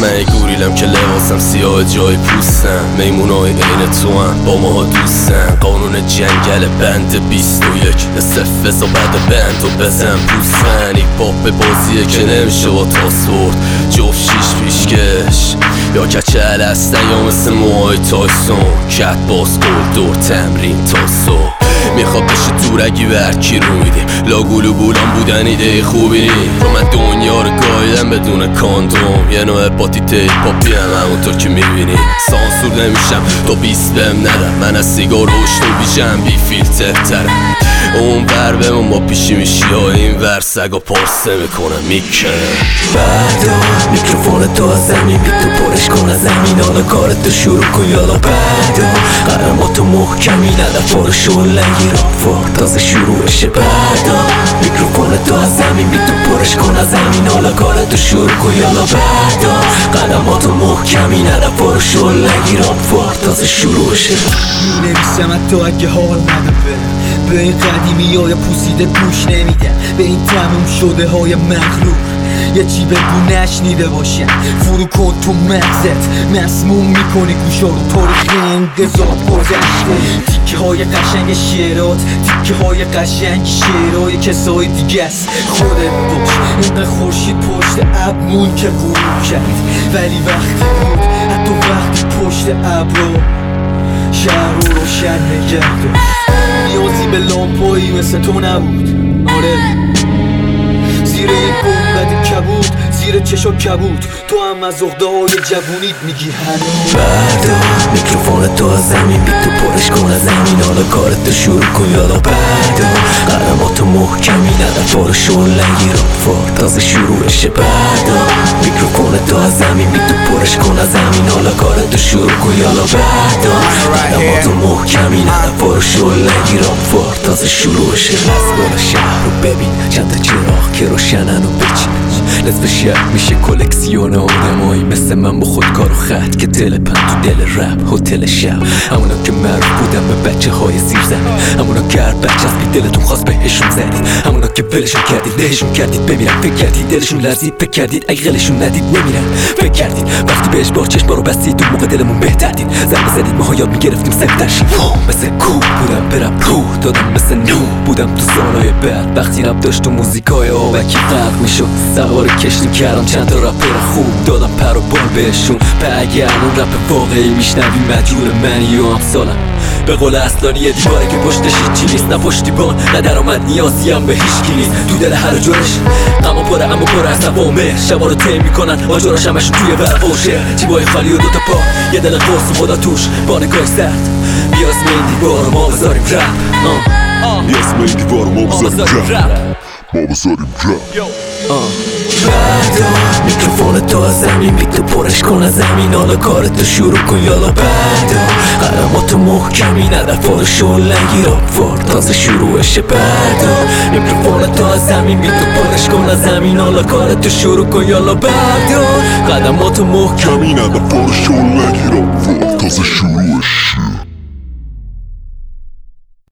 من یه گوریلم که لباسم سیاه جای پوستم. میمونای عین تو هم با ماها دوستم. قانون جنگل بند بیست و یک. استفز و بعد بند و بزن پوستن یک پاپ بازیه که نمیشه با تاس برد جفت شیش پیشکش. یا کچه هستن یا مثل موهای تایسون. کت باز دور تمرین تا صبح. می‌خواد بشه تورگی به هرکی رو میدیم. لاگولو بولان بودن ایده خوبی. نی رو من دنیا بدون کاندوم یه نوع هپاتیت پاپی هم همونطور که می‌بینی. سانسور نمیشم تو بیست بهم ندم. من از سیگار روشت و بیشم بی فیلتر ترم. اون ور بمون با پیشی میشی ها این ور سگا پارسه می‌کنم می‌کنم بعدا میکروفون تو از زمین بی تو پرش کن از زمین. حالا کارتو شروع کن یالا. بعدا قدماتو محکمی ندر پارو شل نگیر آفار تازه شروعشه. بعدا میکروفون تو از زمین بی تو پرش کن از زمین حالا کارتو شروع کن یالا بعدا قدماتو محکمی ندر پارو شل نگیر آفار تازه شروعشه می نویسم حتی اگه حال نده به این قدیمی های پوسیده گوش نمیدم به این تموم شده های مغرور. یه چی بگو نشنیده باشم فرو کن تو مغزت. مسموم می‌کنی گوشا رو. تاریخ انقضا گذشته تیکه های قشنگ شعرات تیکه های قشنگ شعرهای کسای دیگه است. خودت باش. اینقدر خورشید پشت ابمون که غروب کرد. ولی وقتی بود. حتی وقتی پشت ابرو شهر رو روشن نگه نیازی به لامپایی مثل تو نبود. آره. زیر یک زیر چشا کبود. تو هم از اغده های جوونیت میگی هنوز. بعدا میکروفون تو از زمین بی تو پرش کن از زمین. حالا کارتو شروع کن یالا بعدا قدماتو محکمی ندر پارو شل نگیر آفار تازه شروعشه بعدا تو از زمین بی تو پرش کن از زمین. حالا کارتو شروع کن یالا بعدا. قدماتو محکمی ندر پارو شل نگیر آفار تازه شروعشه از بالا شهر رو ببین. چند تا چراغ که روشنن و بچین. نصف شهر میشه کلکسیون آدمایی. مثل من با خودکار و خط که دل پن تو دل رپ هتل شب. همونا که معروف بودن به بچه های زیر زمین. همونا هر بچه بی دلتون خواست بهشون زدید. همونا که ولشون کردید دهشون کردید. بمیرن فکر کردید دلشون لرزید فکر کردید. اگه غلشون ندید نمیرن. فکر کردید وقتی بهش بار چشم رو بستید اون موقع دلمون بهتر دید. زنگ زدید ماها یاد می‌گرفتیم سفتر شیم مثل کو بودم برم روح دادم مثل نو بودم تو سالای بعد. وقتی رب داشت و موزیکای آبکی غرق می‌شد. سوار کشتی کردم چند تا رپر خوب. دادم پر و بال بهشون. به اگر اون رپ واقعی میشنوی مجبور منی و امثالم به قول اصلانی دیواره که پشتش هیچی نیست نه پشتیبان نه درآمد نیازی هم به هیچ نیست. تو دل هر جورش غم و پره اما پر از عوامه شبا رو طی می‌کنن آجراش همشون توی ورقوشه جیبای خالی و دوتا پا یه دل قرص و خدا توش. با نگاه سرد بیاز این دیوار ما بذاریم رپ. اسم این دیوار ما بذاریم رپ. ما بذاریم رپ بعدا میکروفون تو از زمین بی تو پرش کن از زمین حالا کارتو شروع کن یالا بعدا قدماتو محکمی ندر پارو شل نگیر آفار تازه شروعشه بعدا میکروفون تو از زمین بی تو پرش کن از زمین حالا کارتو شروع کن یالا بعدا قدماتو محکمی کمی ندر پارو شل نگیر آفار تازه شروعشه